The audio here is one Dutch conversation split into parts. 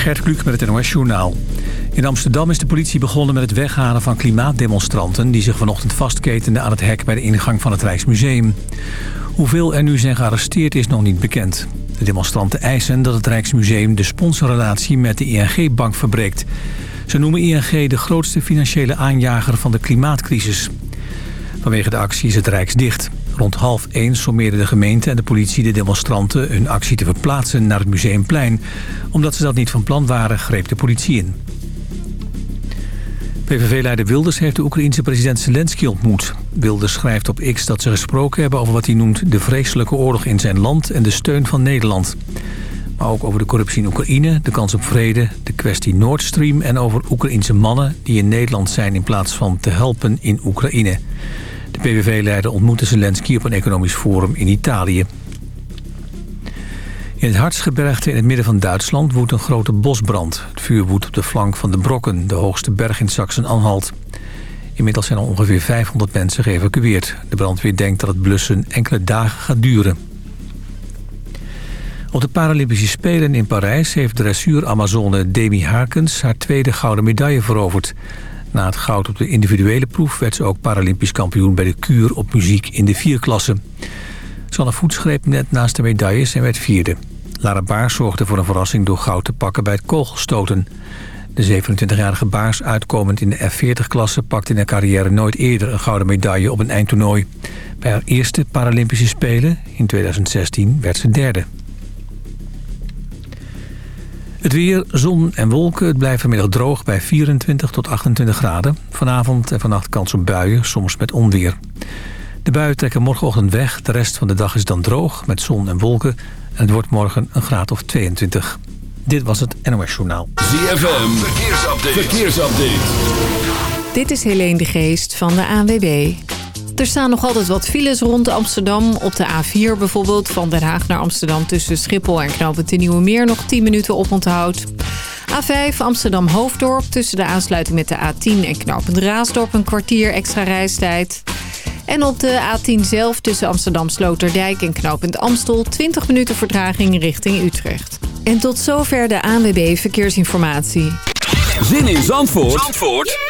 Gert Kluk met het NOS Journaal. In Amsterdam is de politie begonnen met het weghalen van klimaatdemonstranten... die zich vanochtend vastketenden aan het hek bij de ingang van het Rijksmuseum. Hoeveel er nu zijn gearresteerd is nog niet bekend. De demonstranten eisen dat het Rijksmuseum de sponsorrelatie met de ING-bank verbreekt. Ze noemen ING de grootste financiële aanjager van de klimaatcrisis. Vanwege de actie is het Rijks dicht. Rond half één sommeerde de gemeente en de politie de demonstranten hun actie te verplaatsen naar het Museumplein. Omdat ze dat niet van plan waren, greep de politie in. PVV-leider Wilders heeft de Oekraïense president Zelensky ontmoet. Wilders schrijft op X dat ze gesproken hebben over wat hij noemt de vreselijke oorlog in zijn land en de steun van Nederland. Maar ook over de corruptie in Oekraïne, de kans op vrede, de kwestie Nord Stream en over Oekraïense mannen die in Nederland zijn in plaats van te helpen in Oekraïne. De PVV-leider ontmoette Zelensky op een economisch forum in Italië. In het Hartsgebergte in het midden van Duitsland woedt een grote bosbrand. Het vuur woedt op de flank van de Brokken, de hoogste berg in Sachsen-Anhalt. Inmiddels zijn er ongeveer 500 mensen geëvacueerd. De brandweer denkt dat het blussen enkele dagen gaat duren. Op de Paralympische Spelen in Parijs heeft dressuur-Amazone Demi Harkens haar tweede gouden medaille veroverd. Na het goud op de individuele proef werd ze ook Paralympisch kampioen bij de kuur op muziek in de vierklasse. Sanne Voets greep net naast de medailles en werd vierde. Lara Baars zorgde voor een verrassing door goud te pakken bij het kogelstoten. De 27-jarige Baars, uitkomend in de F40-klasse... pakte in haar carrière nooit eerder een gouden medaille op een eindtoernooi. Bij haar eerste Paralympische Spelen in 2016 werd ze derde. Het weer, zon en wolken. Het blijft vanmiddag droog bij 24 tot 28 graden. Vanavond en vannacht kans op buien, soms met onweer. De buien trekken morgenochtend weg. De rest van de dag is dan droog met zon en wolken. En het wordt morgen een graad of 22. Dit was het NOS Journaal. ZFM, verkeersupdate. verkeersupdate. Dit is Helene de Geest van de ANWB. Er staan nog altijd wat files rond Amsterdam. Op de A4 bijvoorbeeld, van Den Haag naar Amsterdam... tussen Schiphol en Knoopend de Nieuwe Meer nog 10 minuten op onthoud. A5 Amsterdam-Hoofddorp tussen de aansluiting met de A10 en Knoopend Raasdorp... een kwartier extra reistijd. En op de A10 zelf tussen Amsterdam Sloterdijk en knooppunt Amstel... 20 minuten vertraging richting Utrecht. En tot zover de ANWB Verkeersinformatie. Zin in Zandvoort, Zandvoort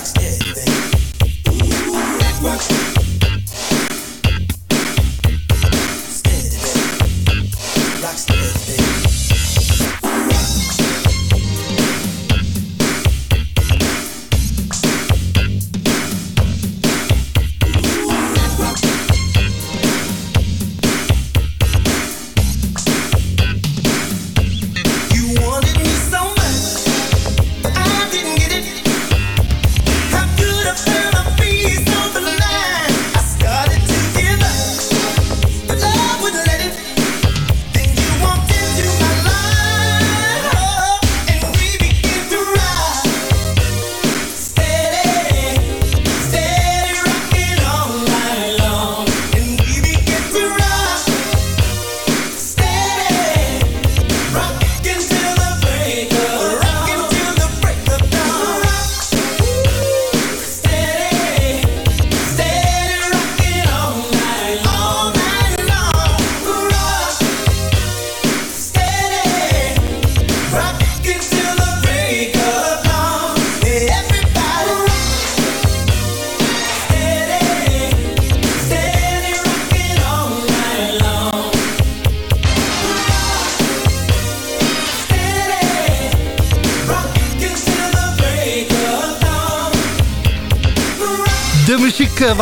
box. Yeah.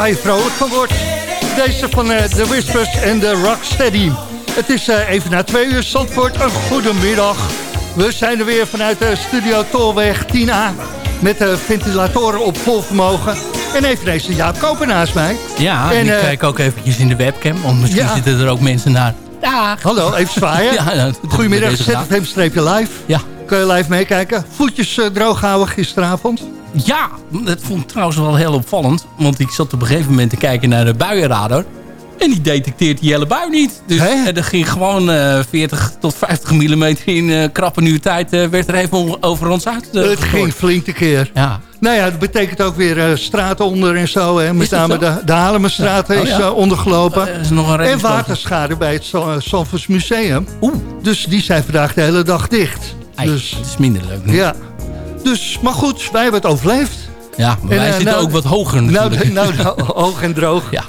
Je vrolijk van wordt. Deze van uh, The Whispers en de Rocksteady. Het is uh, even na twee uur Zandvoort. Een goede middag. We zijn er weer vanuit de studio Tolweg 10A. Met de ventilatoren op vol vermogen. En even deze Jaap Koper naast mij. Ja, en, ik kijk ook eventjes in de webcam. Want misschien ja. zitten er ook mensen naar. Dag. Hallo, even zwaaien. ja, Goedemiddag, ZFM-live. Ja. Kun je live meekijken. Voetjes uh, droog houden gisteravond. Ja, dat vond ik trouwens wel heel opvallend. Want ik zat op een gegeven moment te kijken naar de buienradar. En die detecteert die hele bui niet. Dus er ging gewoon uh, 40 tot 50 mm in uh, krappe nieuwe tijd... Uh, werd er even over ons uit. het ging flink te keer. Ja. Nou ja, dat betekent ook weer straten onder en zo. Hè. Met name de, de Halemenstraat ja. is oh, ondergelopen. Is nog een en waterschade bij het Zalvers Museum. Oeh. Dus die zijn vandaag de hele dag dicht. dus, het is minder leuk. Nu. Ja. Dus, maar goed, wij hebben het overleefd. Ja, maar en, wij zitten nou, ook wat hoger natuurlijk. Nou, nou, hoog en droog. Ja.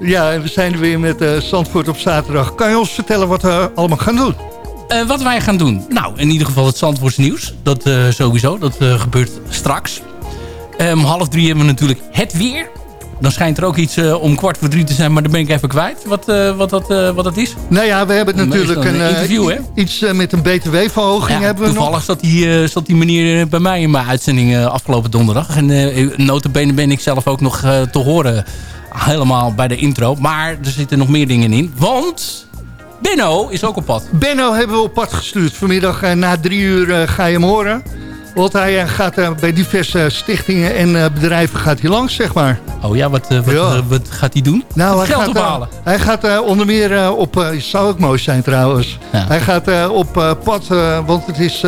Ja, en we zijn er weer met uh, Zandvoort op zaterdag. Kan je ons vertellen wat we allemaal gaan doen? Uh, wat wij gaan doen? Nou, in ieder geval het Zandvoorts nieuws. Dat sowieso, dat gebeurt straks. Om half drie hebben we natuurlijk het weer. Dan schijnt er ook iets uh, om kwart voor drie te zijn, maar dan ben ik even kwijt wat, uh, wat, dat, uh, wat dat is. Nou ja, we hebben natuurlijk een, interview, hè? iets met een btw-verhoging ja, hebben we toevallig zat die, zat die meneer bij mij in mijn uitzending afgelopen donderdag. En notabene ben ik zelf ook nog te horen helemaal bij de intro. Maar er zitten nog meer dingen in, want... Benno is ook op pad. Benno hebben we op pad gestuurd. Vanmiddag na drie uur ga je hem horen. Want hij eh, gaat uh, bij diverse stichtingen en uh, bedrijven gaat hij langs, zeg maar. Oh ja, wat, wat, ja. wat gaat hij doen? Nou, hij geld gaat, ophalen? hij gaat onder meer op... zou ook mooi zijn trouwens. Ja. Hij gaat op pad, want het is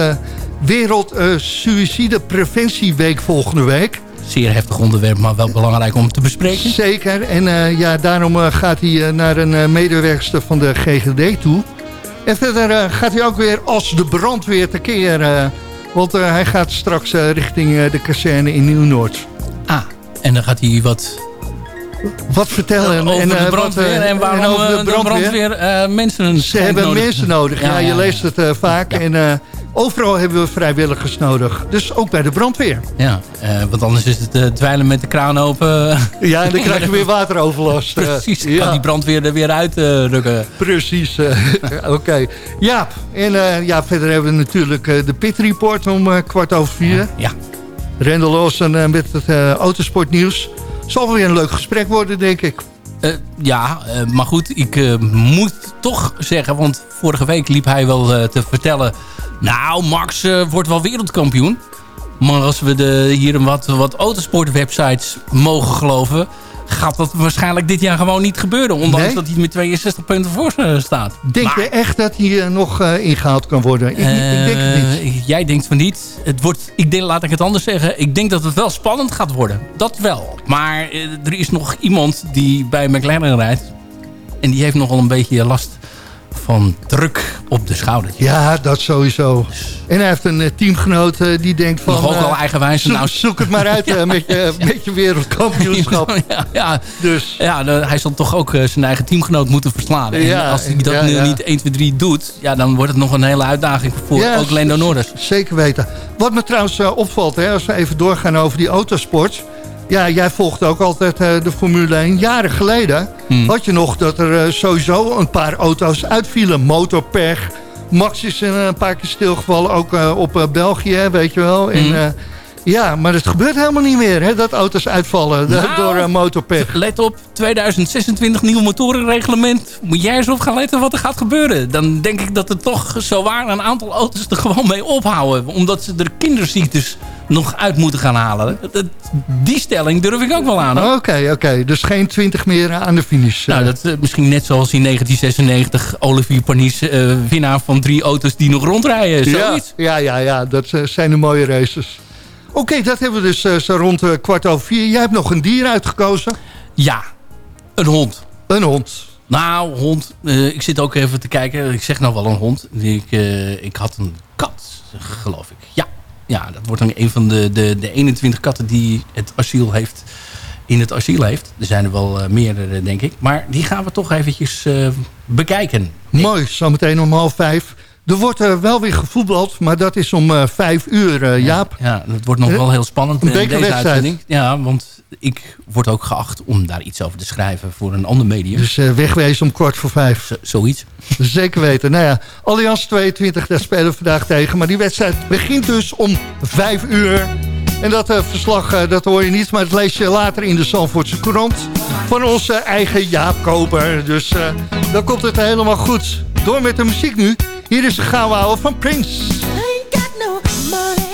Wereld Suïcide Preventieweek volgende week. Zeer heftig onderwerp, maar wel belangrijk om te bespreken. Zeker. En ja, daarom gaat hij naar een medewerkster van de GGD toe. En verder gaat hij ook weer als de brandweer tekeer want uh, hij gaat straks uh, richting uh, de kazerne in Nieuw-Noord. Ah, en dan gaat hij wat... Wat vertellen. over en, de brandweer en waarom en over de brandweer, de brandweer mensen Ze hebben nodig. mensen nodig. Ja, ja, ja je leest het vaak. En Overal hebben we vrijwilligers nodig. Dus ook bij de brandweer. Ja, uh, want anders is het uh, dweilen met de kraan open. Ja, en dan krijg je weer wateroverlast. Precies, ja. kan die brandweer er weer uit rukken. Precies, oké. Okay. Ja, en ja, verder hebben we natuurlijk de pit report om kwart over vier. Ja. Randall Lawson met het autosportnieuws. Zal weer een leuk gesprek worden, denk ik. Uh, ja, uh, maar goed, ik uh, moet toch zeggen... want vorige week liep hij wel te vertellen... Nou, Max uh, wordt wel wereldkampioen. Maar als we de, hier een wat, wat autosportwebsites mogen geloven... gaat dat waarschijnlijk dit jaar gewoon niet gebeuren. Ondanks dat hij met 62 punten voor staat. Denk je echt dat hij uh, nog ingehaald kan worden? Ik, ik, denk het niet. Jij denkt van niet. Het wordt, ik denk, laat ik het anders zeggen. Ik denk dat het wel spannend gaat worden. Dat wel. Maar er is nog iemand die bij McLaren rijdt. En die heeft nogal een beetje last van druk op de schouders. Ja, dat sowieso. En hij heeft een uh, teamgenoot uh, die denkt van... Nog ook al uh, eigenwijs. Zoek, nou, zoek het maar uit met, je, met je wereldkampioenschap. ja, ja, dus. ja hij zal toch ook zijn eigen teamgenoot moeten verslaan. En als hij dat nu niet 1, 2, 3 doet... Ja, dan wordt het nog een hele uitdaging voor ook Lando Norris. Zeker weten. Wat me trouwens opvalt, hè, als we even doorgaan over die autosport... Ja, jij volgt ook altijd uh, de Formule 1. Jaren geleden hmm. had je nog dat er uh, sowieso een paar auto's uitvielen. Motorpech. Max is een paar keer stilgevallen, ook uh, op België, weet je wel. Hmm. En, ja, maar het gebeurt helemaal niet meer, hè, dat auto's uitvallen nou, door motorpech. Let op, 2026 nieuw motorenreglement. Moet jij eens op gaan letten wat er gaat gebeuren. Dan denk ik dat er toch zo waar een aantal auto's er gewoon mee ophouden. Omdat ze er kinderziektes nog uit moeten gaan halen. Die stelling durf ik ook wel aan. Oké, oké. Dus geen 20 meer aan de finish. Nou, dat, uh, misschien net zoals in 1996 Olivier Panis, uh, winnaar van drie auto's die nog rondrijden. Zoiets. Ja, ja, ja, ja. dat zijn de mooie races. Oké, dat hebben we dus uh, zo rond uh, kwart over vier. Jij hebt nog een dier uitgekozen? Ja, een hond. Een hond. Nou, hond. Ik zit ook even te kijken. Ik zeg nou wel een hond. Ik, ik had een kat, geloof ik. Ja, ja dat wordt dan een van de, de, de 21 katten die het asiel heeft in het asiel heeft. Er zijn er wel uh, meerdere, denk ik. Maar die gaan we toch eventjes uh, bekijken. Mooi, zometeen om half vijf Er wordt uh, wel weer gevoetbald, maar dat is om uh, vijf uur, uh, Jaap. Ja, ja, dat wordt nog wel heel spannend een in deze uitzending. Ja, want ik word ook geacht om daar iets over te schrijven voor een ander medium. Dus wegwezen om kwart voor vijf. Z zoiets. Zeker weten. Nou ja, Allianz 22, daar spelen we vandaag tegen. Maar die wedstrijd begint dus om vijf uur. En dat verslag, dat hoor je niet, maar dat lees je later in de Zandvoortse Courant. Van onze eigen Jaap Koper. Dus dan komt het helemaal goed. Door met de muziek nu. Hier is de gouden van Prince. I money.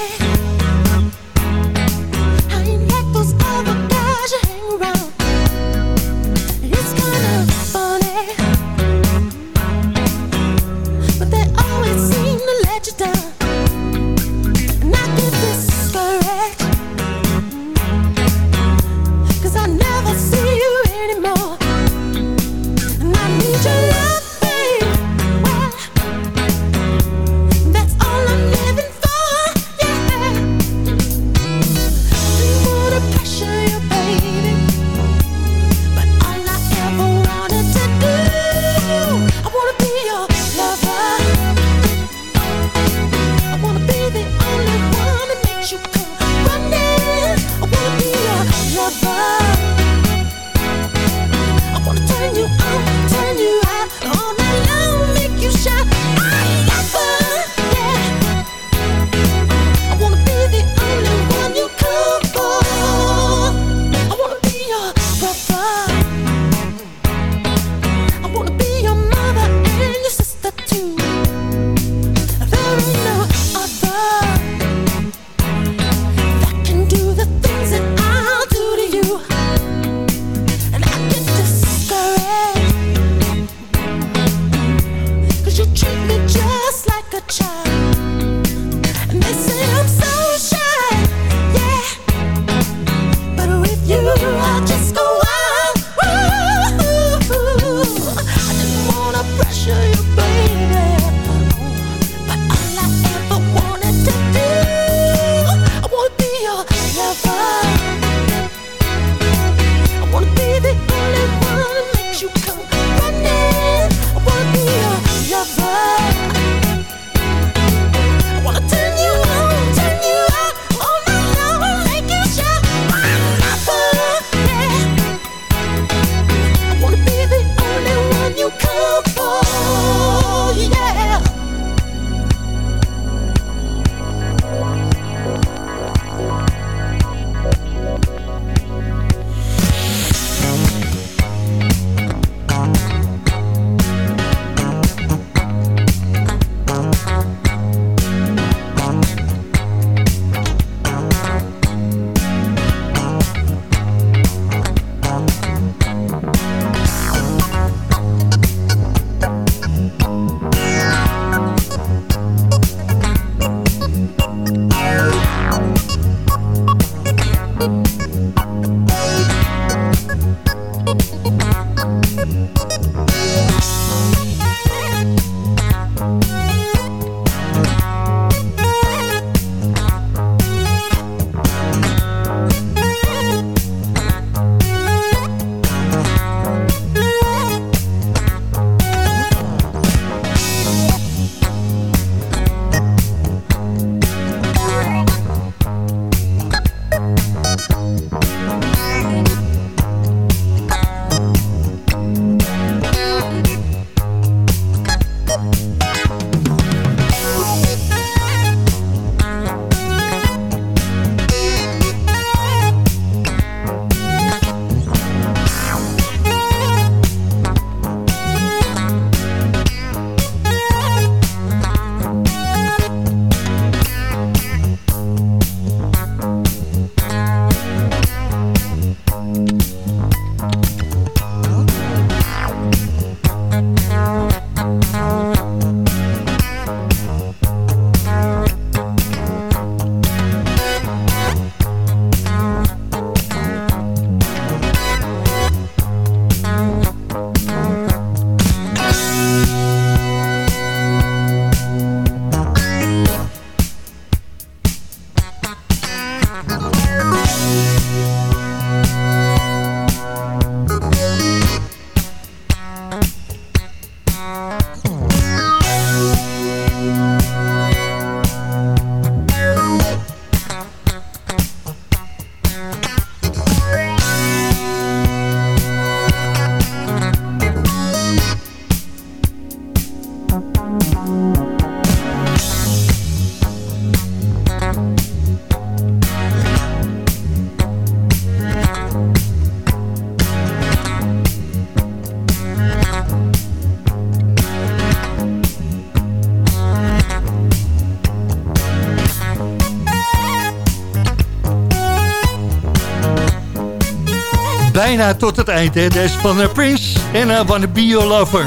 Bijna tot het eind. Hè. Deze van Prince en uh, Wanna Be Your Lover.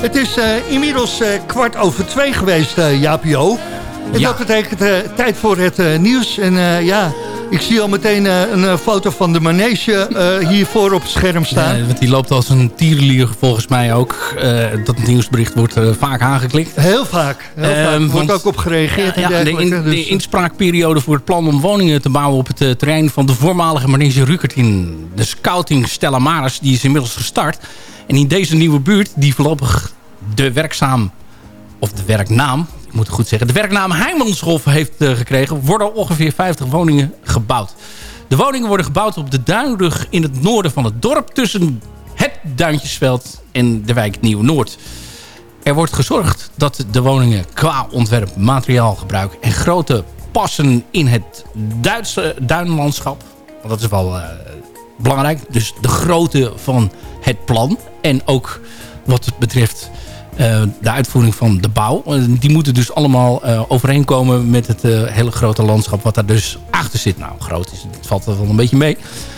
Het is inmiddels kwart over twee geweest, Jaapio. En dat betekent tijd voor het nieuws. En ja, ik zie al meteen uh, een uh, foto van de manege uh, hiervoor op het scherm staan. Ja, want die loopt als een tierlier volgens mij ook. dat nieuwsbericht wordt vaak aangeklikt. Heel vaak. Heel vaak. Ehm, wordt ook op gereageerd. Ja, de, in, dus. de, inspraakperiode voor het plan om woningen te bouwen op het terrein van de voormalige manege Rukert in de scouting Stella Maris, die is inmiddels gestart. En in deze nieuwe buurt, die voorlopig de werkzaam, of de werknaam, ik moet het goed zeggen, de werknaam Heijmanshof heeft uh, gekregen, worden ongeveer 50 woningen gebouwd. De woningen worden gebouwd op de duinrug in het noorden van het dorp... tussen het Duintjesveld en de wijk Nieuw-Noord. Er wordt gezorgd dat de woningen qua ontwerp, materiaalgebruik... en grote passen in het Duitse duinlandschap... want dat is wel uh, belangrijk, dus de grootte van het plan... en ook wat betreft eh, de uitvoering van de bouw. Eh, die moeten dus allemaal uh, overeenkomen met het hele grote landschap wat daar dus achter zit. Nou, groot is het valt er wel een beetje mee.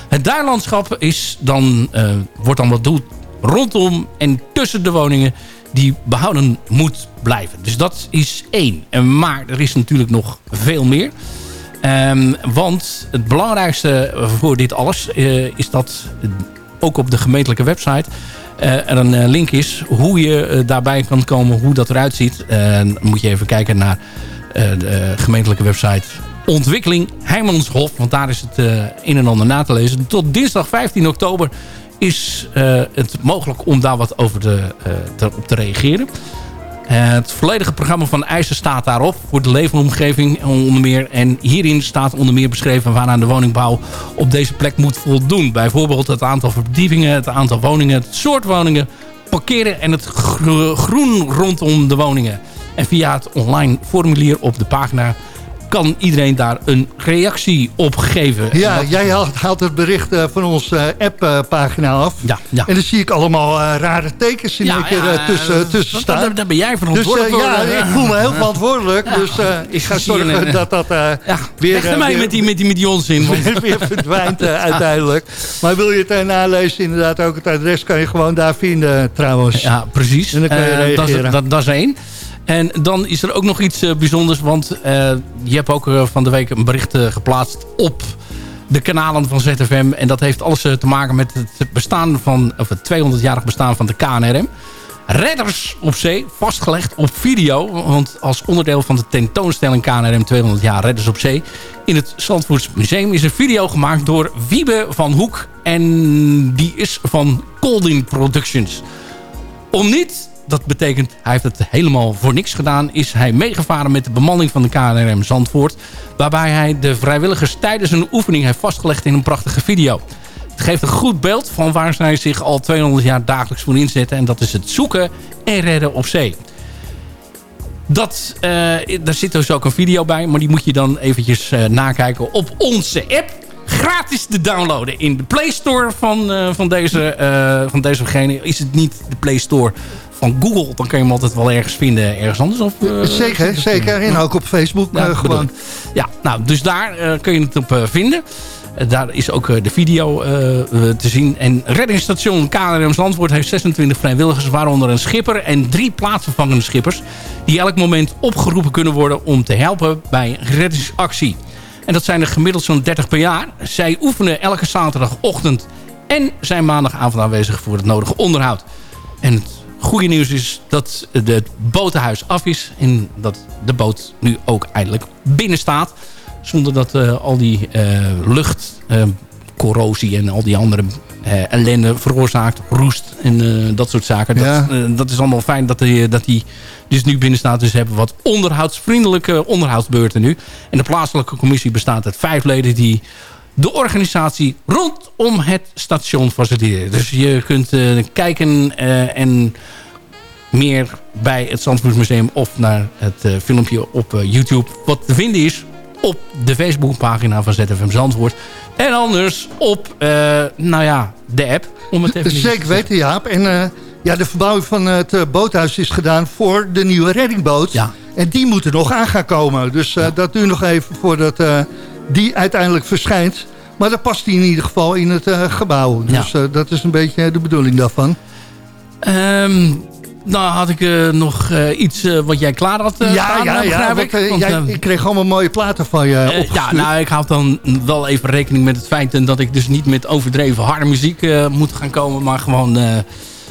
Het duinlandschap is dan, wordt dan wat doet rondom en tussen de woningen die behouden moet blijven. Dus dat is één. Maar er is natuurlijk nog veel meer. Um, want het belangrijkste voor dit alles is dat ook op de gemeentelijke website er een eh, link is hoe je eh, daarbij kan komen, hoe dat eruit ziet. dan moet je even kijken naar de gemeentelijke website Ontwikkeling Heijmanshof. Want daar is het een en ander na te lezen. Tot dinsdag 15 oktober is het mogelijk om daar wat over te, op te reageren. Het volledige programma van eisen staat daarop voor de leefomgeving onder meer. En hierin staat onder meer beschreven waaraan de woningbouw op deze plek moet voldoen. Bijvoorbeeld het aantal verdiepingen, het aantal woningen, het soort woningen, parkeren en het groen rondom de woningen. En via het online formulier op de pagina kan iedereen daar een reactie op geven. Ja, jij haalt, het bericht uh, van onze uh, app-pagina af. Ja, ja. En dan zie ik allemaal uh, rare tekens in ja, keer tussen, tussen staan. Daar ben jij verantwoordelijk dus, ja, ik voel me heel verantwoordelijk. Dus ik ga zorgen dat dat weer... Mij met die, met die, met die onzin. Weer, weer verdwijnt uiteindelijk. Maar wil je het nalezen, inderdaad ook het adres kan je gewoon daar vinden trouwens. Ja, precies. En dan kan je reageren. Dat, dat, dat is één. En dan is er ook nog iets uh, bijzonders. Want uh, je hebt ook uh, van de week een bericht geplaatst op de kanalen van ZFM. En dat heeft alles te maken met het bestaan van, of het 200-jarig bestaan van de KNRM. Redders op zee, vastgelegd op video. Want als onderdeel van de tentoonstelling KNRM 200 jaar Redders op zee... in het Zandvoorts Museum is een video gemaakt door Wiebe van Hoek. En die is van Colding Productions. Om niet dat betekent, hij heeft het helemaal voor niks gedaan... is hij meegevaren met de bemanning van de KNRM Zandvoort... waarbij hij de vrijwilligers tijdens een oefening heeft vastgelegd in een prachtige video. Het geeft een goed beeld van waar zij zich al 200 jaar dagelijks voor inzetten... en dat is het zoeken en redden op zee. Dat, uh, daar zit dus ook een video bij, maar die moet je dan eventjes uh, nakijken op onze app gratis te downloaden in de Play Store van, uh, van, deze, uh, van dezegene. Is het niet de Play Store van Google, dan kan je hem altijd wel ergens vinden, ergens anders. Of, uh, zeker, zeker. En ook op Facebook ja, gewoon. Ja, nou, dus daar kun je het op vinden. Daar is ook de video te zien. En reddingsstation KNRM Zandvoort heeft 26 vrijwilligers... waaronder een schipper en drie plaatsvervangende schippers... die elk moment opgeroepen kunnen worden om te helpen bij een reddingsactie. En dat zijn er gemiddeld zo'n 30 per jaar. Zij oefenen elke zaterdagochtend en zijn maandagavond aanwezig voor het nodige onderhoud. En het goede nieuws is dat het botenhuis af is. En dat de boot nu ook eindelijk binnen staat. Zonder dat uh, al die uh, luchtcorrosie uh, en al die andere ellende veroorzaakt. Roest en dat soort zaken. Ja. Dat, dat, is allemaal fijn dat die, dat die dus nu binnen staat. Dus hebben wat onderhoudsvriendelijke onderhoudsbeurten nu. En de plaatselijke commissie bestaat uit vijf leden die de organisatie rondom het station faciliteren. Dus je kunt uh, kijken uh, en meer bij het Zandvoortsmuseum of naar het uh, filmpje op YouTube. Wat te vinden is op de Facebookpagina van ZFM Zandvoort. En anders op, nou ja, de app. Om het even Zeker weten, Jaap. En ja, de verbouwing van het boothuis is gedaan voor de nieuwe reddingboot. Ja. En die moeten nog aan gaan komen. Dus dat duurt nog even voordat die uiteindelijk verschijnt. Maar dat past hij in ieder geval in het gebouw. Dus dat is een beetje de bedoeling daarvan. Um, nou had ik uh, nog iets wat jij klaar had ja, staan, ja, ja, ik. Want, jij, ik kreeg allemaal mooie platen van je Ja, nou, ik houd dan wel even rekening met het feit... dat ik dus niet met overdreven harde muziek moet gaan komen... maar gewoon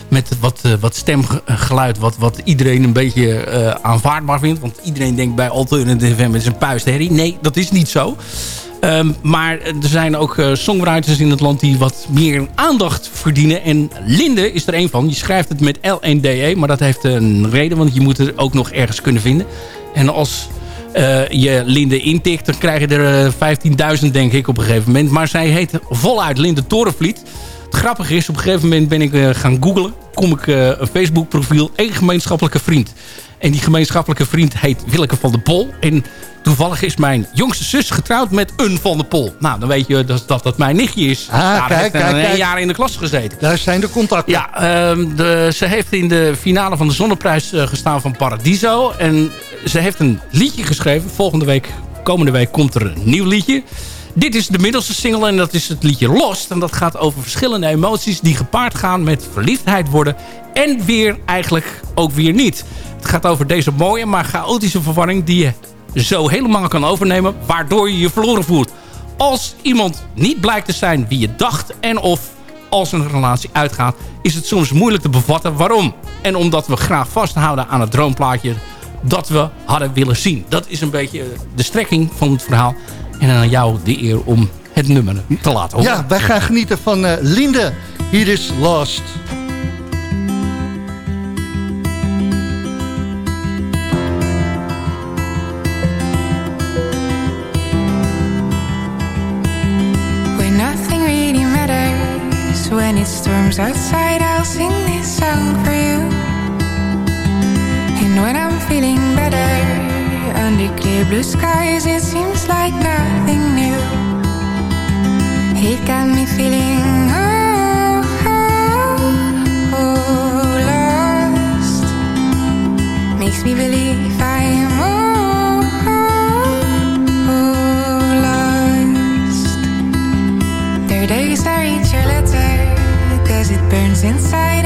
met wat, wat stemgeluid... Wat, wat iedereen een beetje aanvaardbaar vindt. Want iedereen denkt bij Alternative FM... het is een puistherrie. Nee, dat is niet zo. Um, maar er zijn ook uh, songwriters in het land die wat meer aandacht verdienen. En Linde is er een van. Je schrijft het met L-N-D-E, maar dat heeft een reden. Want je moet het ook nog ergens kunnen vinden. En als je Linde intikt, dan krijg je er uh, eh, 15.000 denk ik op een gegeven moment. Maar zij heet voluit Linde Torenvliet. Het grappige is, op een gegeven moment ben ik gaan googlen. Kom ik een Facebook profiel, één gemeenschappelijke vriend. En die gemeenschappelijke vriend heet Willeke van der Pol. En toevallig is mijn jongste zus getrouwd met een van der Pol. Nou, dan weet je dat dat, dat mijn nichtje is. Ah, Daar kijk, heeft kijk, een jaar in de klas gezeten. Daar zijn de contacten. Ja, um, de, ze heeft in de finale van de Zonneprijs uh, gestaan van Paradiso. En ze heeft een liedje geschreven. Volgende week, komende week, komt er een nieuw liedje. Dit is de middelste single en dat is het liedje Lost. En dat gaat over verschillende emoties die gepaard gaan met verliefdheid worden. En weer eigenlijk ook weer niet. Het gaat over deze mooie maar chaotische verwarring die je zo helemaal kan overnemen. Waardoor je je verloren voelt. Als iemand niet blijkt te zijn wie je dacht en of als een relatie uitgaat, is het soms moeilijk te bevatten waarom. En omdat we graag vasthouden aan het droomplaatje dat we hadden willen zien. Dat is een beetje de strekking van het verhaal. En aan jou de eer om het nummer te laten horen. Ja, wij gaan genieten van uh, Linde. Hier is Lost. when it storms outside, I'll sing this song for you. And when I'm feeling better under clear blue skies, it seems like nothing new. It got me feeling oh, oh, oh lost. Makes me believe I am oh, oh, oh lost. There are days I read your letter, cause it burns inside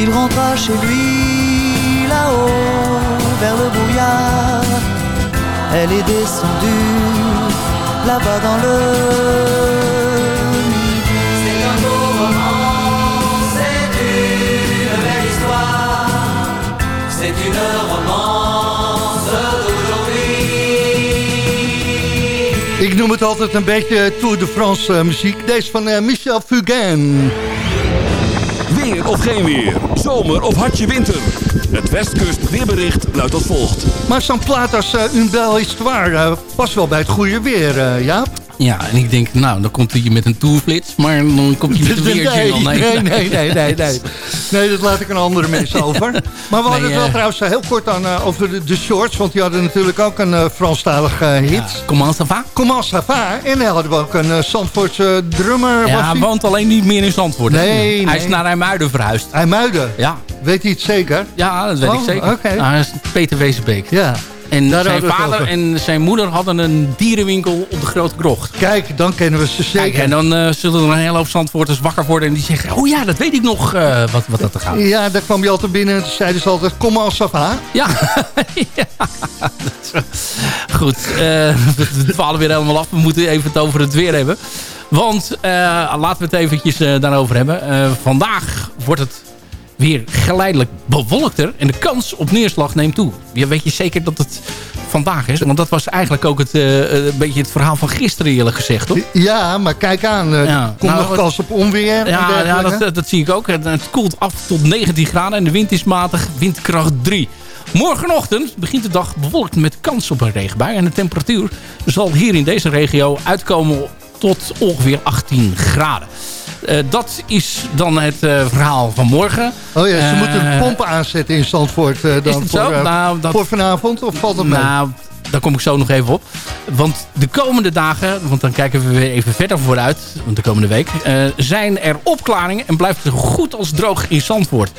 Il rentra chez lui là-haut vers le brouillard. Elle est descendue là-bas dans le. C'est un beau roman, c'est une belle histoire, c'est une romance d'aujourd'hui. Ik noem het altijd een beetje Tour de France eh, muziek. Deze van eh, Michel Fugain. Of geen weer. Zomer of hartje winter. Het Westkust weerbericht luidt als volgt. Maar zo'n plaat als uh, Une Belle Histoire eh, past wel bij het goede weer, eh, Jaap. Ja, en ik denk, nou, dan komt hij met een tourflits, maar dan komt hij met een weertje. Nee, nee, nee, nee, nee, nee. Nee, dat laat ik aan andere mensen over. Maar we hadden Nee, het wel eh, trouwens heel kort aan, eh, over de, de shorts. Want die hadden natuurlijk ook een uh, Franstalige hit. Ja, comment ça va? Comment ça va? En dan hadden we ook een Zandvoortse drummer. Ja, hij woont alleen niet meer in Zandvoort. hè? Nee, Hij is nee. naar IJmuiden verhuisd. IJmuiden. Ja, Weet hij het zeker? ja dat weet Oh, ik zeker. oké. Nou, hij is Peter Wezenbeek. Ja. En Daar zijn vader en zijn moeder hadden een dierenwinkel op de Grote Krocht. Kijk, dan kennen we ze Kijk, zeker. en dan eh, zullen er een hele hoop Zandvoorters wakker worden en die zeggen... Oh ja, dat weet ik nog, eh, wat, wat dat er gaat. Ja, daar kwam je altijd binnen en zeiden ze altijd, comment ça va? Ja, ja. wel- goed. eh, we dwalen weer helemaal af. We moeten even het over het weer hebben. Want laten we het eventjes daarover hebben. Vandaag wordt het weer geleidelijk bewolkter. En de kans op neerslag neemt toe. Je weet je zeker dat het vandaag is? Want dat was eigenlijk ook het, eh, een beetje het verhaal van gisteren eerlijk gezegd. Toch? Ja, maar kijk aan. eh, Ja, komt nou, nog kans op onweer. Ja, ja dat, dat zie ik ook. Het, het koelt af tot 19 graden en de wind is matig, windkracht 3. Morgenochtend begint de dag bewolkt met kans op een regenbui. En de temperatuur zal hier in deze regio uitkomen tot ongeveer 18 graden. Eh, dat is dan het eh, verhaal van morgen. Oh ja, ze Eh, moeten de pompen aanzetten in Zandvoort eh, dan het voor, zo? eh, Nou, dat- voor vanavond. Of valt het mee? Nou, daar kom ik zo nog even op. Want de komende dagen, want dan kijken we weer even verder vooruit, want de komende week, eh, zijn er opklaringen en blijft het goed als droog in Zandvoort.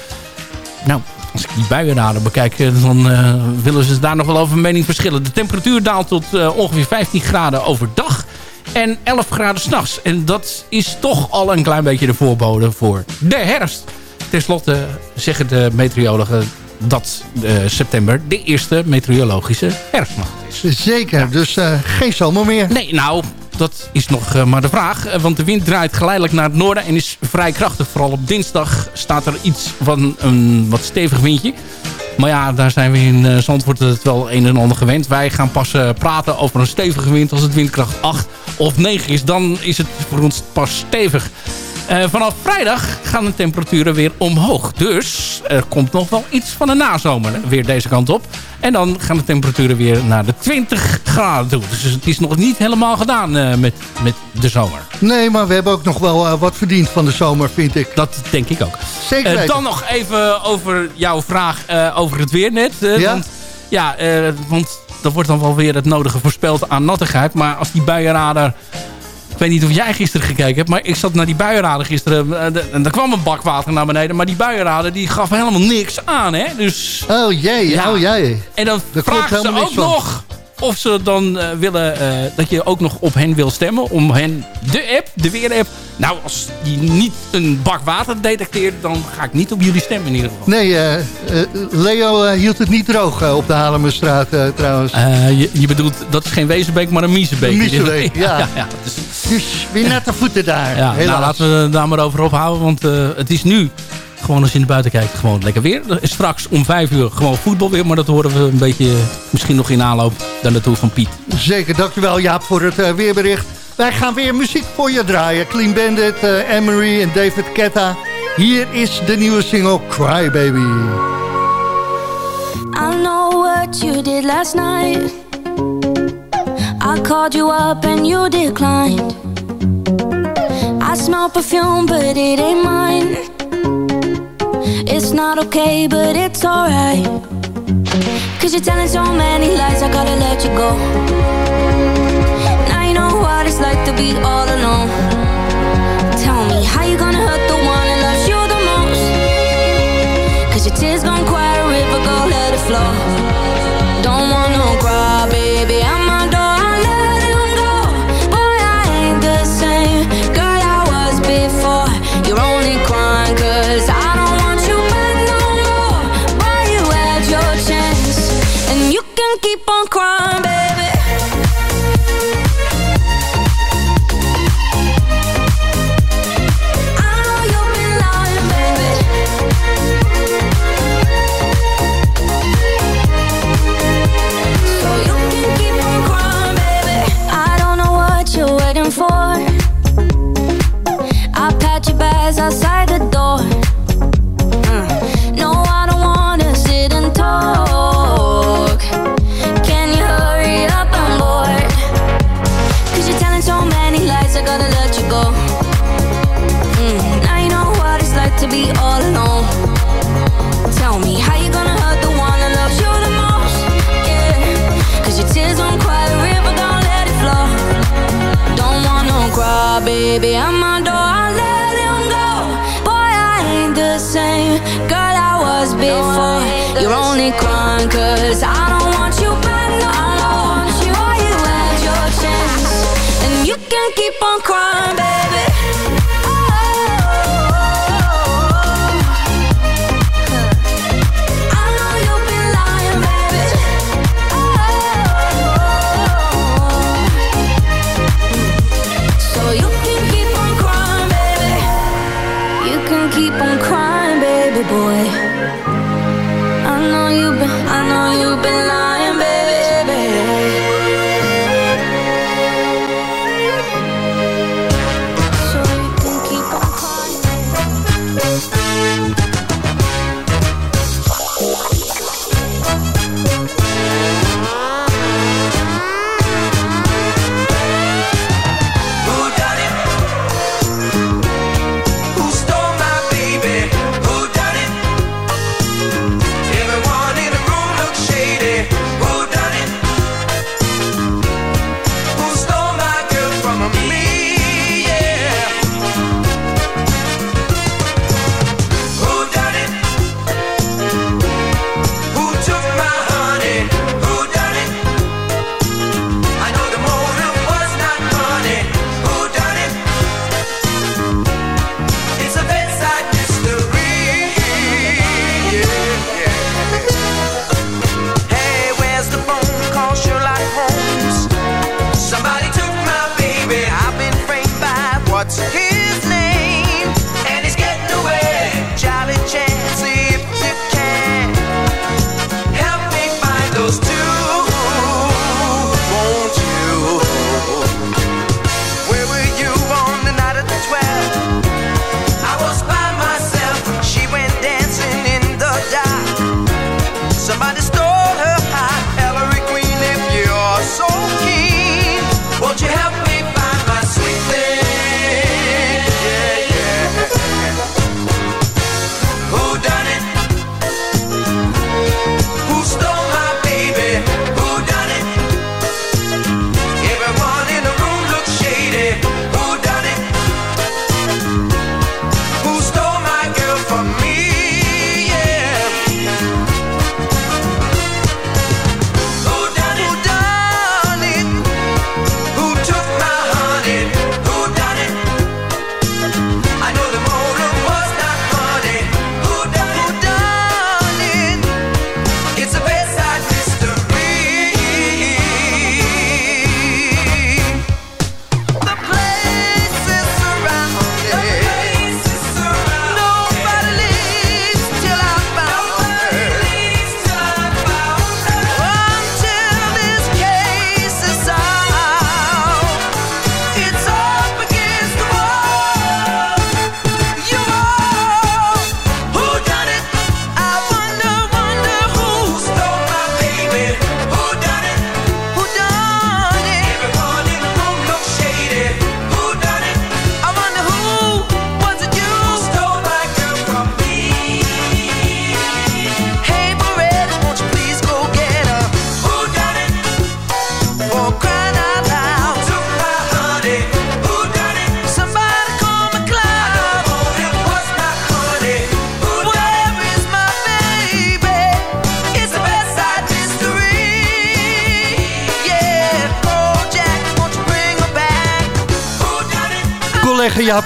Nou, als ik die buienraden bekijk, eh, dan eh, willen ze daar nog wel over mening verschillen. De temperatuur daalt tot eh, ongeveer 15 graden overdag. En 11 graden s'nachts. En dat is toch al een klein beetje de voorbode voor de herfst. Ten slotte zeggen de meteorologen dat uh, september de eerste meteorologische herfstnacht is. Zeker, dus uh, geen zomer meer. Nee, nou, dat is nog uh, maar de vraag. Want de wind draait geleidelijk naar het noorden en is vrij krachtig. Vooral op dinsdag staat er iets van een wat stevig windje. Maar ja, daar zijn we in Zandvoort het wel een en ander gewend. Wij gaan pas praten over een stevige wind als het windkracht 8 of 9 is. Dan is het voor ons pas stevig. Uh, vanaf vrijdag gaan de temperaturen weer omhoog. Dus er komt nog wel iets van de nazomer weer deze kant op. En dan gaan de temperaturen weer naar de 20 graden toe. Dus het is nog niet helemaal gedaan uh, met, met de zomer. Nee, maar we hebben ook nog wel uh, wat verdiend van de zomer, vind ik. Dat denk ik ook. Zeker weten. dan nog even over jouw vraag over het weer net. ja? Want, ja, want er wordt dan wel weer het nodige voorspeld aan nattigheid. Maar als die buienradar... Ik weet niet of jij gisteren gekeken hebt, maar ik zat naar die buienrader gisteren. En er kwam een bak water naar beneden. Maar die buienrader die gaf helemaal niks aan. Hè? Dus, oh jee, ja. oh jee. En dan vragen ze ook nog of ze dan uh, willen uh, dat je ook nog op hen wil stemmen. Om hen de app, de weer-app. Nou, als die niet een bak water detecteert, dan ga ik niet op jullie stemmen in ieder geval. Nee, uh, Leo hield het niet droog op de Halemerstraat trouwens. Je, je, bedoelt, dat is geen Wezenbeek, maar een Miezenbeek. Een Miezenbeek, ja. ja, ja dus, dus weer natte voeten daar. Ja, nou, laten we daar maar over ophouden, want het is nu gewoon als je naar buiten kijkt, gewoon lekker weer. Straks om vijf uur gewoon voetbal weer. Maar dat horen we een beetje misschien nog in aanloop daar naartoe van Piet. Zeker, dankjewel Jaap voor het uh, weerbericht. Wij gaan weer muziek voor je draaien. Clean Bandit, uh, Emery en David Ketta. Hier is de nieuwe single Cry Baby. I know what you did last night. I called you up and you declined. I smell perfume but it ain't mine. It's not okay, but it's alright. Cause you're telling so many lies, I gotta let you go. Now you know what it's like to be all alone. Tell me, how you gonna hurt the one that loves you the most? Cause your tears gon' quiet a river, go let it flow. Don't want no cry, baby, I'm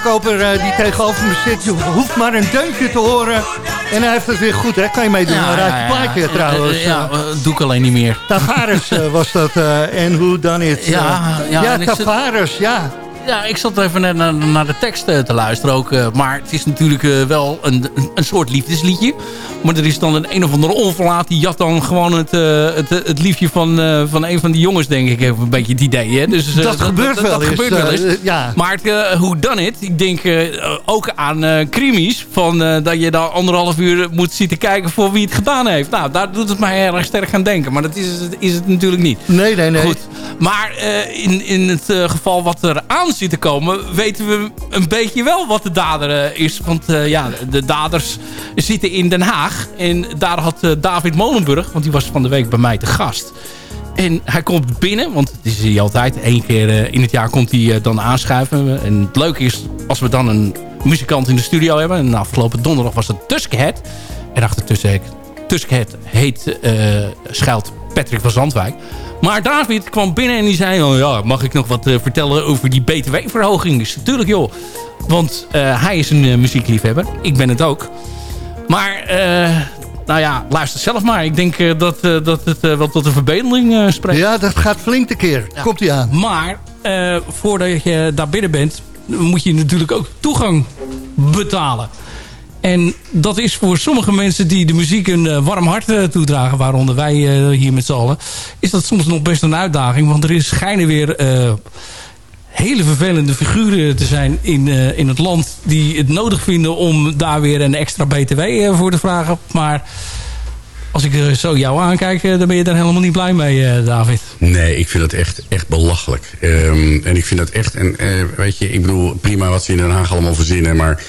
Jaap eh, die tegenover me zit. Je hoeft maar een deuntje te horen. En hij heeft het weer goed, hè? Kan je meedoen? Ja, Raad je plaatje trouwens. Ja, doe ik alleen niet meer. Tavares was dat. En Who Done It. Ja, ja, ja Tavares, ja. Ja, ik zat even naar, naar de tekst te luisteren ook. maar het is natuurlijk wel een, een soort liefdesliedje. Maar er is dan een een of andere onverlaat. Die jat dan gewoon het, uh, het, het liefje van, uh, van een van die jongens, denk ik. Even een beetje het idee. Hè? Dus, uh, dat, gebeurt wel dat, eens. gebeurt wel eens. ja. Maar hoe dan het? Ik denk ook aan crimies. Van, dat je dan anderhalf uur moet zitten kijken voor wie het gedaan heeft. Nou, daar doet het mij erg sterk aan denken. Maar dat is, is het natuurlijk niet. Nee, nee, nee. Goed. Maar in, in het geval wat er aan zit te komen... weten we een beetje wel wat de dader is. Want ja, de daders zitten in Den Haag. En daar had uh, David Molenburg, want die was van de week bij mij te gast. En hij komt binnen, want het is hij altijd. Eén keer uh, in het jaar komt hij uh, dan aanschuiven. En het leuke is, als we dan een muzikant in de studio hebben... en afgelopen donderdag was het Tuskhead. En achtertussen Tuskhead heet, schuilt Patrick van Zandwijk. Maar David kwam binnen en die zei... Oh ja, mag ik nog wat vertellen over die btw-verhoging? Dus natuurlijk joh. Want hij is een muziekliefhebber. Ik ben het ook. Maar, uh, nou ja, luister zelf maar. Ik denk uh, dat, uh, dat het wel tot een verbetering spreekt. Ja, dat gaat flink de keer. Ja. Komt ie aan. Maar, voordat je daar binnen bent... moet je natuurlijk ook toegang betalen. En dat is voor sommige mensen die de muziek een warm hart toedragen... waaronder wij hier met z'n allen... is dat soms nog best een uitdaging. Want er is schijnen weer hele vervelende figuren te zijn in, in het land... die het nodig vinden om daar weer een extra btw voor te vragen. Maar als ik zo jou aankijk, dan ben je daar helemaal niet blij mee, David. Nee, ik vind dat echt, echt belachelijk. Um, en ik vind dat echt... En, weet je, ik bedoel, prima wat ze in Den Haag allemaal verzinnen... maar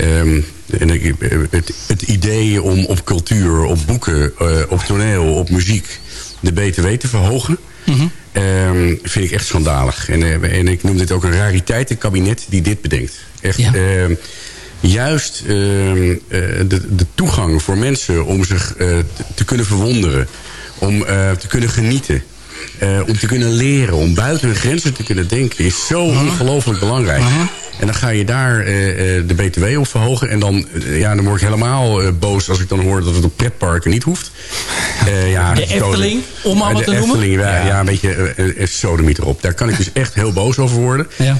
um, en ik, het, het idee om op cultuur, op boeken, op toneel, op muziek... de btw te verhogen... Mm -hmm. Um, vind ik echt schandalig. En, uh, en ik noem dit ook een rariteitenkabinet die dit bedenkt. Echt, ja. uh, juist uh, de, de, toegang voor mensen om zich te, kunnen verwonderen. Om te kunnen genieten. om te kunnen leren. Om buiten hun grenzen te kunnen denken. Is zo ongelooflijk belangrijk. -huh. En dan ga je daar uh, de BTW op verhogen. En dan, uh, ja, dan word ik helemaal uh, boos als ik dan hoor dat het op pretparken niet hoeft. ja, de Efteling, om maar wat te Efteling, noemen? Ja, ja, een beetje uh, sodemiet erop. Daar kan ik dus echt heel boos over worden. Ja.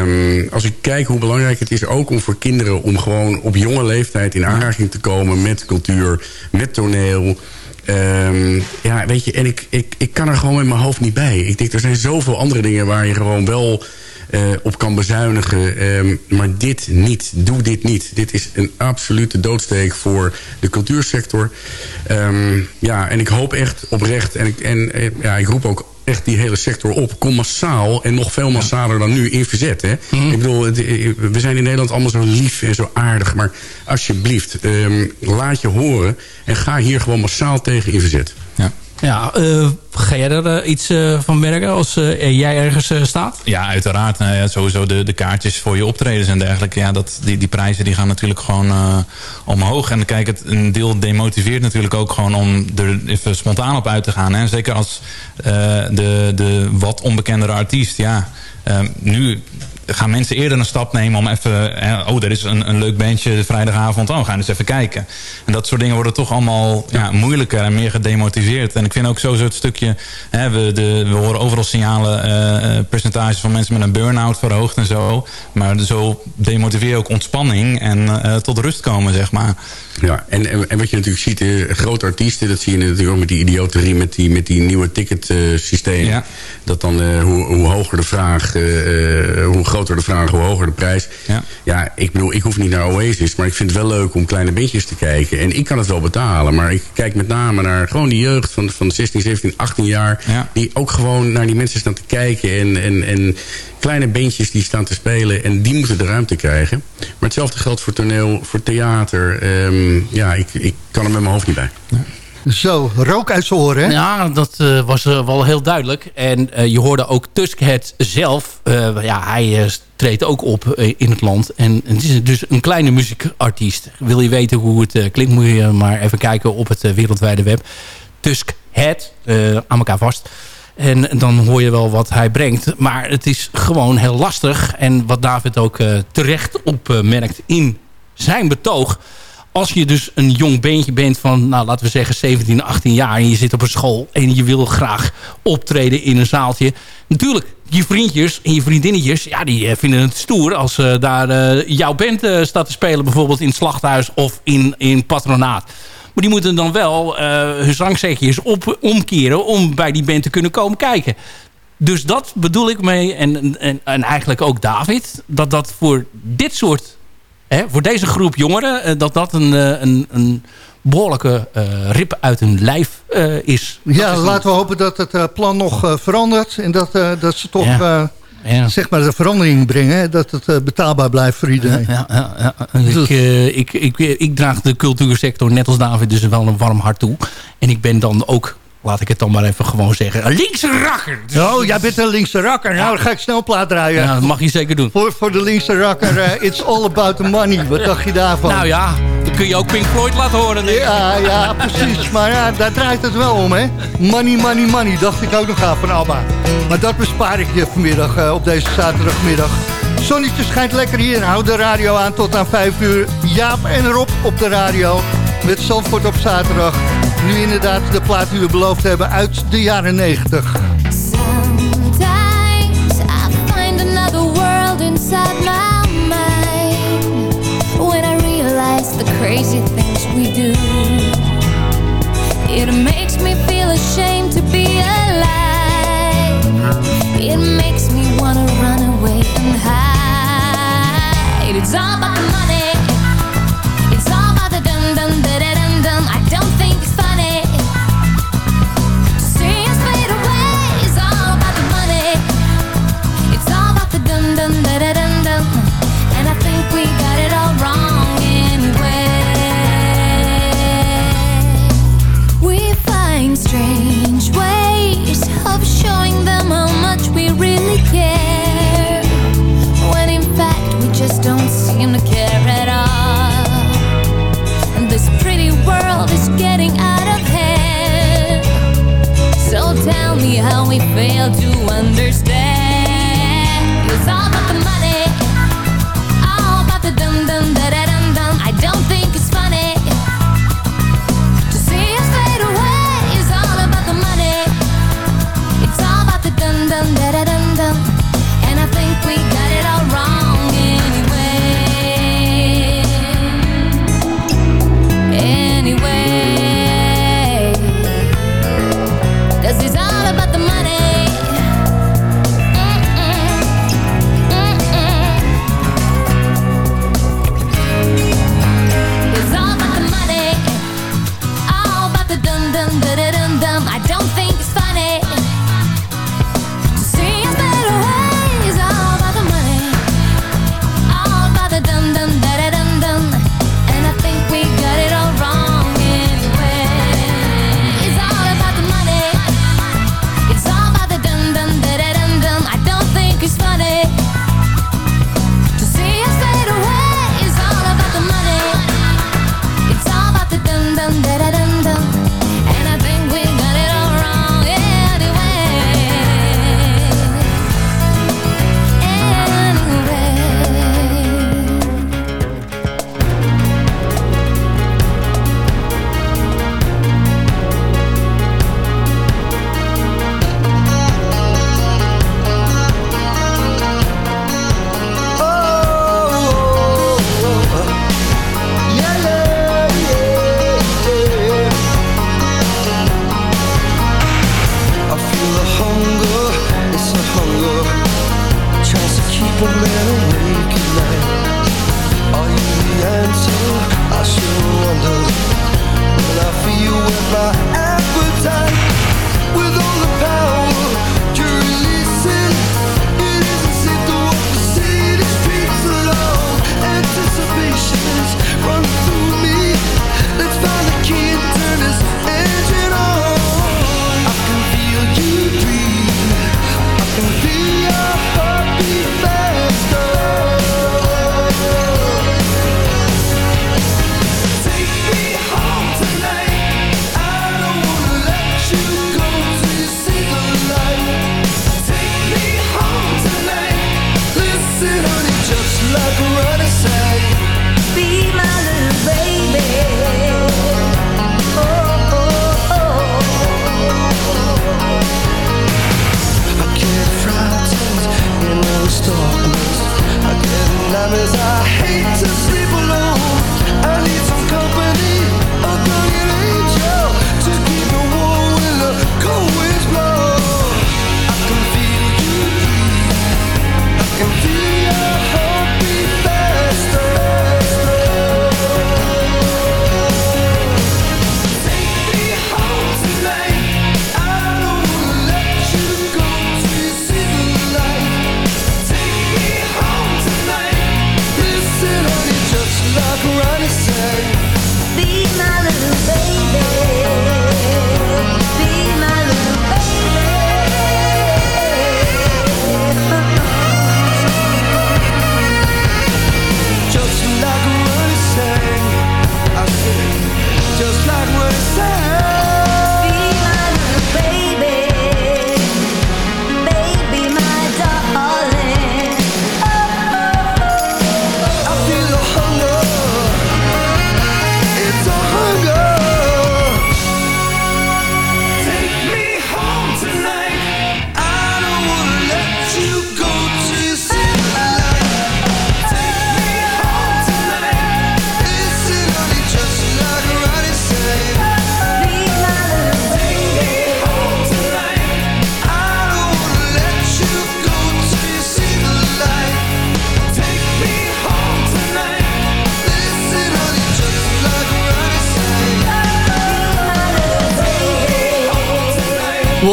Um, als ik kijk hoe belangrijk het is ook om voor kinderen... om gewoon op jonge leeftijd in aanraking te komen met cultuur, met toneel... Um, ja, weet je, en ik, ik, ik kan er gewoon in mijn hoofd niet bij. Ik denk, er zijn zoveel andere dingen waar je gewoon wel uh, op kan bezuinigen. Um, maar dit niet. Doe dit niet. Dit is een absolute doodsteek voor de cultuursector. Um, ja, en ik hoop echt oprecht. En ik, en, ja, ik roep ook echt die hele sector op. Kom massaal en nog veel massaler dan nu in verzet. Hè? Mm -hmm. Ik bedoel, we zijn in Nederland allemaal zo lief en zo aardig. Maar alsjeblieft, um, laat je horen. En ga hier gewoon massaal tegen in verzet. Ja. Uh, ga jij er uh, iets uh, van merken als jij ergens staat? Ja, uiteraard. Nou, ja, sowieso de, de kaartjes voor je optredens en dergelijke. Ja, dat, die, die prijzen die gaan natuurlijk gewoon omhoog. En kijk, het, een deel demotiveert natuurlijk ook gewoon om er even spontaan op uit te gaan. Hè. Zeker als de, de wat onbekendere artiest. Ja, nu gaan mensen eerder een stap nemen om even... Hè, oh, er is een, een leuk bandje vrijdagavond. Oh, we gaan eens even kijken. En dat soort dingen worden toch allemaal ja, moeilijker en meer gedemotiveerd. En ik vind ook zo het stukje... Hè, we, de, we horen overal signalen, uh, percentages van mensen met een burn-out verhoogd en zo. Maar zo demotiveer je ook ontspanning en uh, tot rust komen, zeg maar. Ja, en, en, wat je natuurlijk ziet, uh, grote artiesten... dat zie je natuurlijk ook met die idioterie, met die, met die nieuwe ticketsysteem. Ja. Dat dan hoe, hoe hoger de vraag, hoe groter de vraag, hoe hoger de prijs. Ja. ja, ik bedoel, ik hoef niet naar Oasis... maar ik vind het wel leuk om kleine bandjes te kijken. En ik kan het wel betalen, maar ik kijk met name naar gewoon die jeugd van, van 16, 17, 18 jaar... Ja. die ook gewoon naar die mensen staan te kijken... en, en, en kleine bandjes die staan te spelen... en die moeten de ruimte krijgen. Maar hetzelfde geldt voor toneel, voor theater. Um, ja, ik, ik kan er met mijn hoofd niet bij. Zo, rook uit zijn oren, hè? Ja, dat uh, was uh, wel heel duidelijk. En uh, je hoorde ook Tuskhead zelf. ja, hij treedt ook op in het land. En het is dus een kleine muziekartiest. Wil je weten hoe het klinkt, moet je maar even kijken op het wereldwijde web. Tuskhead, aan elkaar vast. En dan hoor je wel wat hij brengt. Maar het is gewoon heel lastig. En wat David ook uh, terecht opmerkt in zijn betoog. Als je dus een jong beentje bent van, nou, laten we zeggen 17, 18 jaar... en je zit op een school en je wil graag optreden in een zaaltje. Natuurlijk, je vriendjes en je vriendinnetjes... ja, die vinden het stoer als uh, daar jouw band staat te spelen... bijvoorbeeld in het slachthuis of in, in patronaat. Maar die moeten dan wel hun zangzetjes op, omkeren... om bij die band te kunnen komen kijken. Dus dat bedoel ik mee, en, en, en eigenlijk ook David... dat dat voor dit soort hè, voor deze groep jongeren... dat dat een, een, een behoorlijke uh, rip uit hun lijf uh, is. Ja, is laten we hopen dat het uh, plan nog verandert. En dat, dat ze toch ja. Ja. zeg maar de verandering brengen. Dat het betaalbaar blijft voor iedereen. Ja, ja, ja. Ik, ik, ik, ik, draag de cultuursector net als David dus wel een warm hart toe. En ik ben dan ook laat ik het dan maar even gewoon zeggen. Een linkse rakker. Oh, jij bent een linkse rakker. Nou, dan ga ik snel plaat draaien. Ja, dat mag je zeker doen. Voor, voor de linkse rakker, uh, it's all about the money. Wat dacht je daarvan? Nou ja, dan kun je ook Pink Floyd laten horen. Denk ik. Ja, ja, precies. Maar ja, daar draait het wel om, hè. Money, money, money. Dacht ik ook nog aan van Abba. Maar dat bespaar ik je vanmiddag uh, op deze zaterdagmiddag. Zonnetje schijnt lekker hier. Houd de radio aan tot aan 5 uur. Jaap en Rob op de radio. Met Zandvoort op zaterdag. Nu inderdaad de plaat die we beloofd hebben uit de jaren 90.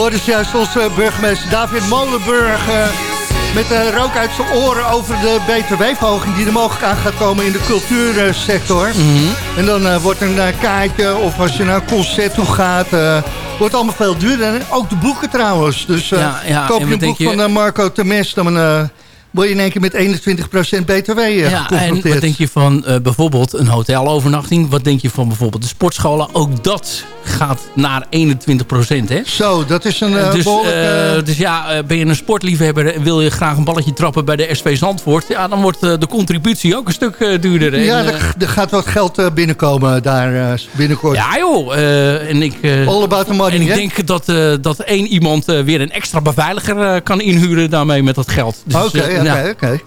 We hoorden juist onze burgemeester David Molenburg... eh, met uh, rook uit zijn oren over de btw-verhoging... die er mogelijk aan gaat komen in de cultuursector. Mhm. En dan uh, wordt een kaartje of als je naar een concert toe gaat... wordt allemaal veel duurder. En ook de boeken trouwens. Dus Ja, ja, koop je een boek je- van Marco Temes... dan word je in één keer met 21% btw Ja, en wat denk je van eh, bijvoorbeeld een hotelovernachting? Wat denk je van bijvoorbeeld de sportscholen? Ook dat gaat naar 21 procent? Zo, dat is een uh, dus, eh, dus ja, ben je een sportliefhebber en wil je graag een balletje trappen bij de SV Zandvoort... ja, dan wordt de contributie ook een stuk duurder. Ja, er, er gaat wat geld binnenkomen daar binnenkort. ja joh, en ik, All about the money, en ik hè? denk dat, dat één iemand weer een extra beveiliger kan inhuren daarmee met dat geld. Dus, Oké, oké, oké.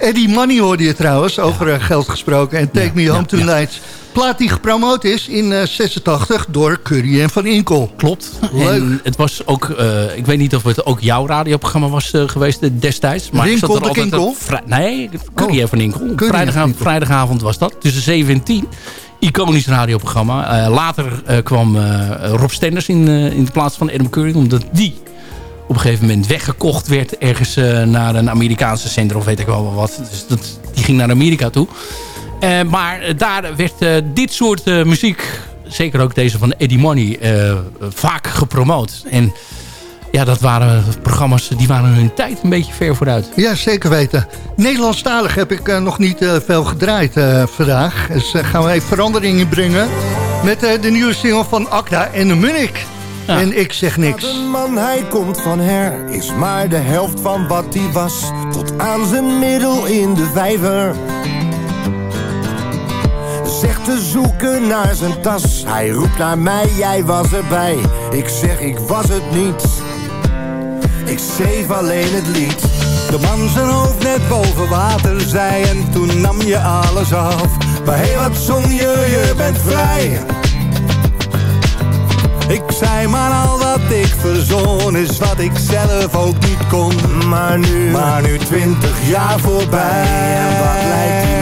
Eddie Money hoorde je trouwens, over geld gesproken. En Take Me Home Tonight. Plaat die gepromoot is in eh, 86 door Curry en Van Inkel. Klopt. Leuk. En het was ook, eh, ik weet niet of het ook jouw radioprogramma was eh, geweest destijds. Maar ik Rinkel zat er de altijd nee, Curry Oh. en Van Inkel. Vrijdagavond, vrijdagavond was dat. Tussen 7 en 10. Iconisch radioprogramma. Later kwam Rob Stenders in, in de plaats van Adam Curry. Omdat die op een gegeven moment weggekocht werd ergens naar een Amerikaanse zender of weet ik wel wat. Dus dat, die ging naar Amerika toe. Eh, maar daar werd eh, dit soort eh, muziek, zeker ook deze van Eddie Money, eh, vaak gepromoot. En ja, dat waren programma's die waren hun tijd een beetje ver vooruit. Ja, zeker weten. Nederlandstalig heb ik nog niet veel gedraaid eh, vandaag. Dus gaan we even verandering inbrengen. Met de nieuwe single van Akda en de Munnik. En ik zeg niks. Wat een man, hij komt van her, is maar de helft van wat hij was. Tot aan zijn middel in de vijver. Zegt te zoeken naar zijn tas. Hij roept naar mij, jij was erbij. Ik zeg, ik was het niet. Ik schreef alleen het lied. De man zijn hoofd net boven water zei en toen nam je alles af. Maar hé, wat zong je, je bent vrij. Ik zei maar al wat ik verzon is wat ik zelf ook niet kon. Maar nu, Maar nu twintig jaar voorbij En wat lijkt?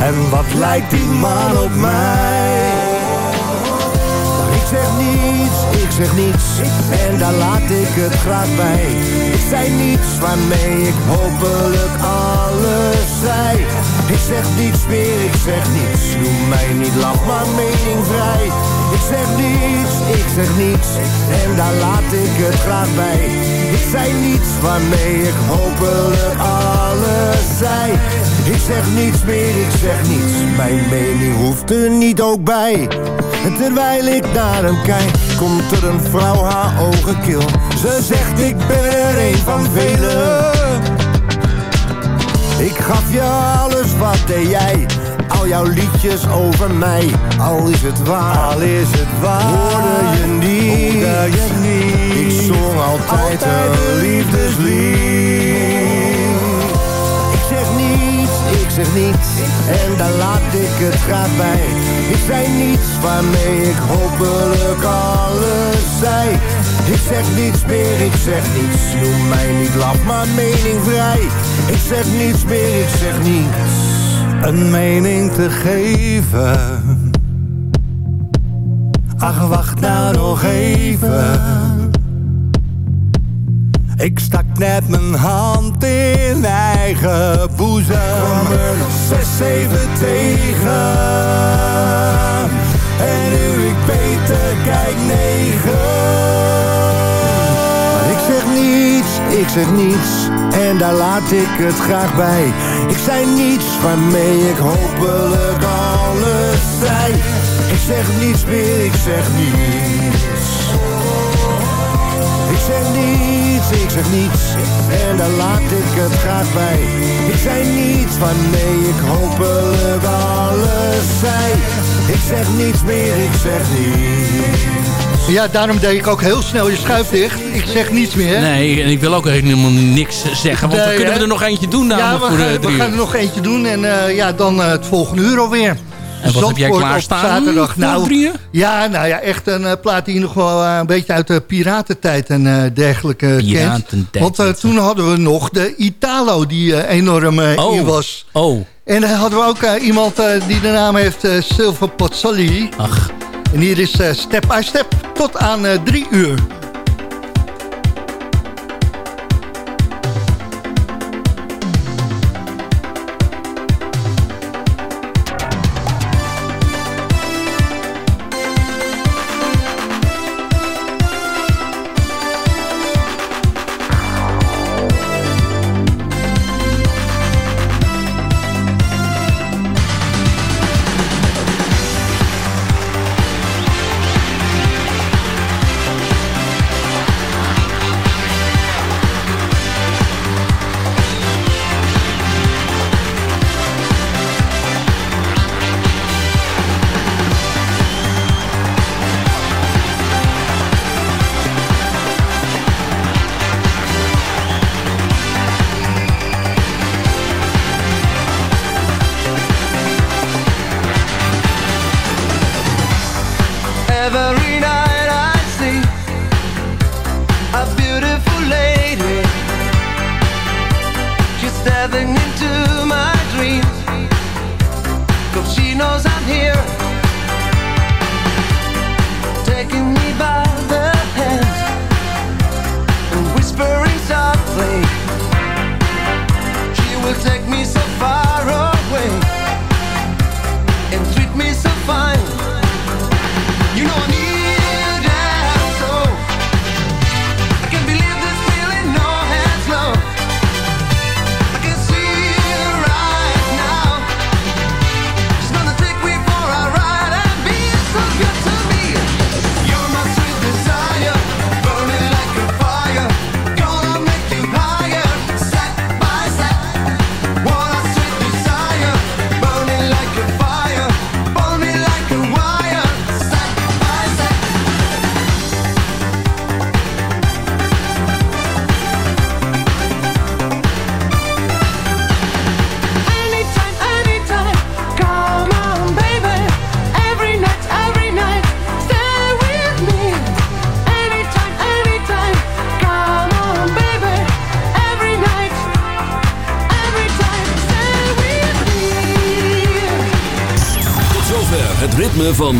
En wat lijkt die man op mij? Maar ik zeg niets, ik zeg niets. En daar laat ik het graag bij. Ik zei niets waarmee ik hopelijk alles zei. Ik zeg niets meer, ik zeg niets. Noem mij niet laf, maar meningvrij Ik zeg niets, ik zeg niets. En daar laat ik het graag bij. Ik zei niets waarmee ik hopelijk alles zei Ik zeg niets meer, ik zeg niets Mijn mening hoeft er niet ook bij en terwijl ik naar hem kijk, komt er een vrouw haar ogen kil. Ze zegt ik ben er een van velen. Ik gaf je alles, wat deed jij? Al jouw liedjes over mij, al is het waar. Al is het waar, Hoorde je niet? hoorde je niet. Ik zong altijd, een liefdeslied. Ik zeg niets, En daar laat ik het graag bij. Ik zei niets waarmee ik hopelijk alles zei? Ik zeg niets meer, ik zeg niets. Noem mij niet laf, maar meningvrij Ik zeg niets meer, ik zeg niets. Een mening te geven. Ach, wacht nou nog even. Ik stak net mijn hand in eigen boezem. Kwam er nog zes, zeven tegen. En nu ik beter kijk negen. Maar ik zeg niets, ik zeg niets. En daar laat ik het graag bij. Ik zei niets waarmee ik hopelijk alles zei. Ik zeg niets meer, ik zeg niets ik zeg niets, ik zeg niets En daar laat ik het graag bij Ik zei niets waarmee ik hopelijk alles zei Ik zeg niets meer, ik zeg niets Ja, daarom deed ik ook heel snel je schuif dicht. Ik zeg niets meer. Nee, en ik wil ook helemaal niks zeggen. Want dan Nee, kunnen we er nog eentje doen Ja, we voor de gaan, we drie gaan er nog eentje doen en eh, ja, dan eh, het volgende uur alweer. En wat heb jij klaarstaan Zaterdag. Nou, ja, nou ja, echt een uh, plaat die nog wel uh, een beetje uit de piratentijd en uh, dergelijke kent. Want toen hadden we nog de Italo die enorm oh. in was. Oh. En dan hadden we ook iemand die de naam heeft Silver Pozzoli. Ach. En hier is Step by Step tot aan drie uur.